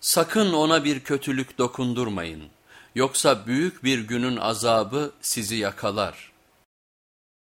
Sakın ona bir kötülük dokundurmayın, yoksa büyük bir günün azabı sizi yakalar.''